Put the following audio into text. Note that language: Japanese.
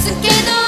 すけど